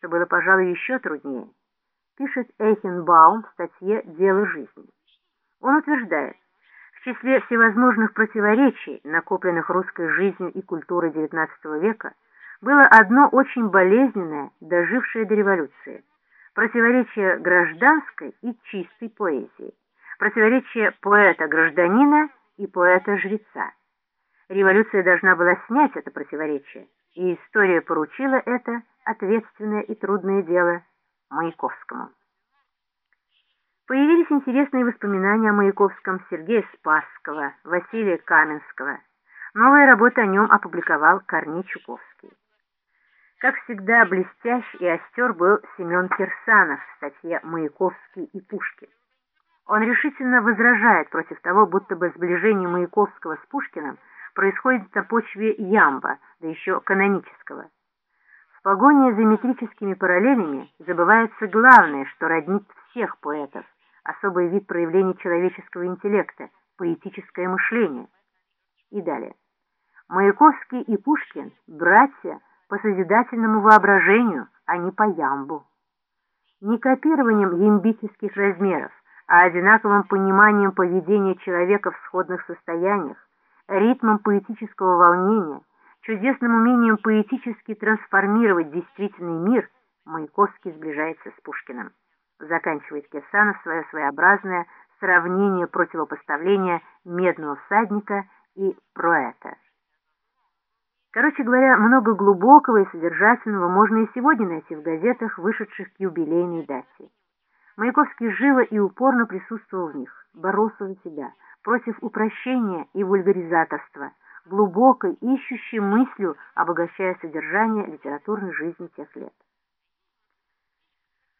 что было, пожалуй, еще труднее, пишет Эйхенбаум в статье «Дело жизни». Он утверждает, в числе всевозможных противоречий, накопленных русской жизнью и культурой XIX века, было одно очень болезненное, дожившее до революции – противоречие гражданской и чистой поэзии, противоречие поэта-гражданина и поэта-жреца. Революция должна была снять это противоречие, и история поручила это ответственное и трудное дело Маяковскому. Появились интересные воспоминания о Маяковском Сергея Спасского, Василия Каменского. Новая работа о нем опубликовал Корней Чуковский. Как всегда, блестящ и остер был Семен Кирсанов в статье «Маяковский и Пушкин». Он решительно возражает против того, будто бы сближение Маяковского с Пушкиным происходит на почве ямба, да еще канонического. В погоне за метрическими параллелями забывается главное, что роднит всех поэтов – особый вид проявления человеческого интеллекта, поэтическое мышление. И далее. Маяковский и Пушкин – братья по созидательному воображению, а не по ямбу. Не копированием ямбических размеров, а одинаковым пониманием поведения человека в сходных состояниях, ритмом поэтического волнения, чудесным умением поэтически трансформировать действительный мир Маяковский сближается с Пушкиным заканчивает Кирсанов свое своеобразное сравнение противопоставления медного всадника и проэта. Короче говоря, много глубокого и содержательного можно и сегодня найти в газетах, вышедших к юбилейной дате. Маяковский живо и упорно присутствовал в них, боролся за себя, против упрощения и вульгаризаторства, глубокой, ищущей мыслью, обогащая содержание литературной жизни тех лет.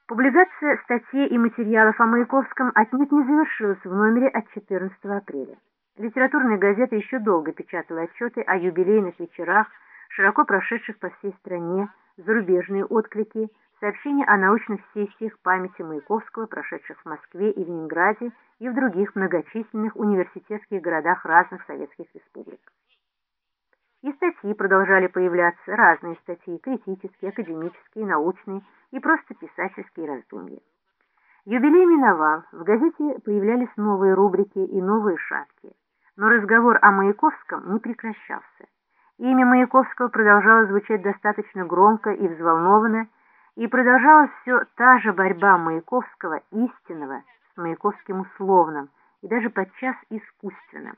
Публикация статей и материалов о Маяковском отнюдь не завершилась в номере от 14 апреля. Литературная газета еще долго печатала отчеты о юбилейных вечерах, широко прошедших по всей стране, зарубежные отклики, сообщения о научных сессиях памяти Маяковского, прошедших в Москве и Ленинграде и в других многочисленных университетских городах разных советских республик. И статьи продолжали появляться, разные статьи, критические, академические, научные и просто писательские раздумья. Юбилей миновал, в газете появлялись новые рубрики и новые шапки. Но разговор о Маяковском не прекращался. Имя Маяковского продолжало звучать достаточно громко и взволнованно, и продолжалась все та же борьба Маяковского истинного с Маяковским условным и даже подчас искусственным.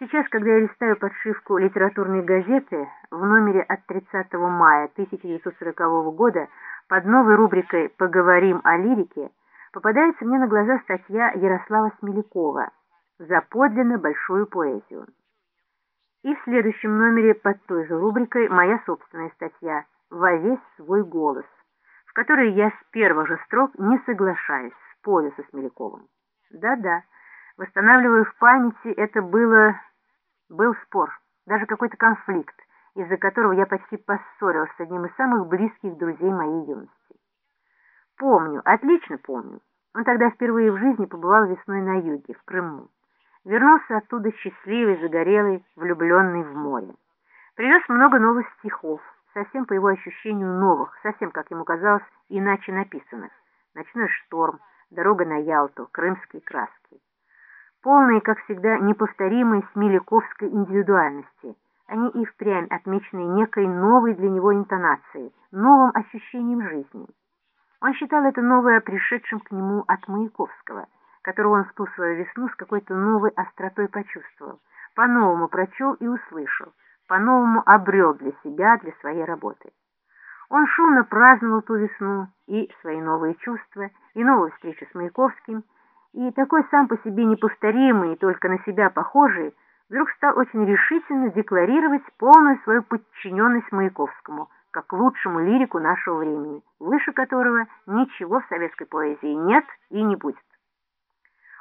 Сейчас, когда я листаю подшивку литературной газеты в номере от 30 мая 1940 года под новой рубрикой «Поговорим о лирике», попадается мне на глаза статья Ярослава Смелякова «За подлинно большую поэзию». И в следующем номере под той же рубрикой моя собственная статья «Во весь свой голос», в которой я с первых же строк не соглашаюсь, спорю со Смеляковым. Да-да, восстанавливаю в памяти, это было был спор, даже какой-то конфликт, из-за которого я почти поссорилась с одним из самых близких друзей моей юности. Помню, отлично помню. Он тогда впервые в жизни побывал весной на юге, в Крыму. Вернулся оттуда счастливый, загорелый, влюбленный в море. Привез много новых стихов, совсем по его ощущению новых, совсем, как ему казалось, иначе написанных. «Ночной шторм», «Дорога на Ялту», «Крымские краски» полные, как всегда, неповторимой смеляковской индивидуальности. Они и впрямь отмечены некой новой для него интонацией, новым ощущением жизни. Он считал это новое пришедшим к нему от Маяковского, которого он в ту свою весну с какой-то новой остротой почувствовал, по-новому прочел и услышал, по-новому обрел для себя, для своей работы. Он шумно праздновал ту весну и свои новые чувства, и новую встречу с Маяковским, и такой сам по себе неповторимый и только на себя похожий, вдруг стал очень решительно декларировать полную свою подчиненность Маяковскому, как лучшему лирику нашего времени, выше которого ничего в советской поэзии нет и не будет.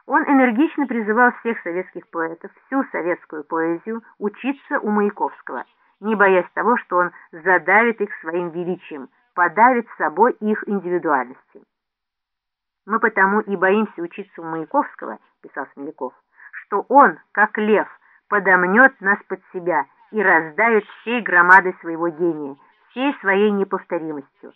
Он энергично призывал всех советских поэтов, всю советскую поэзию, учиться у Маяковского, не боясь того, что он задавит их своим величием, подавит собой их индивидуальности. Мы потому и боимся учиться у Маяковского, писал Смеляков, что он, как лев, подомнет нас под себя и раздавит всей громадой своего гения, всей своей неповторимостью.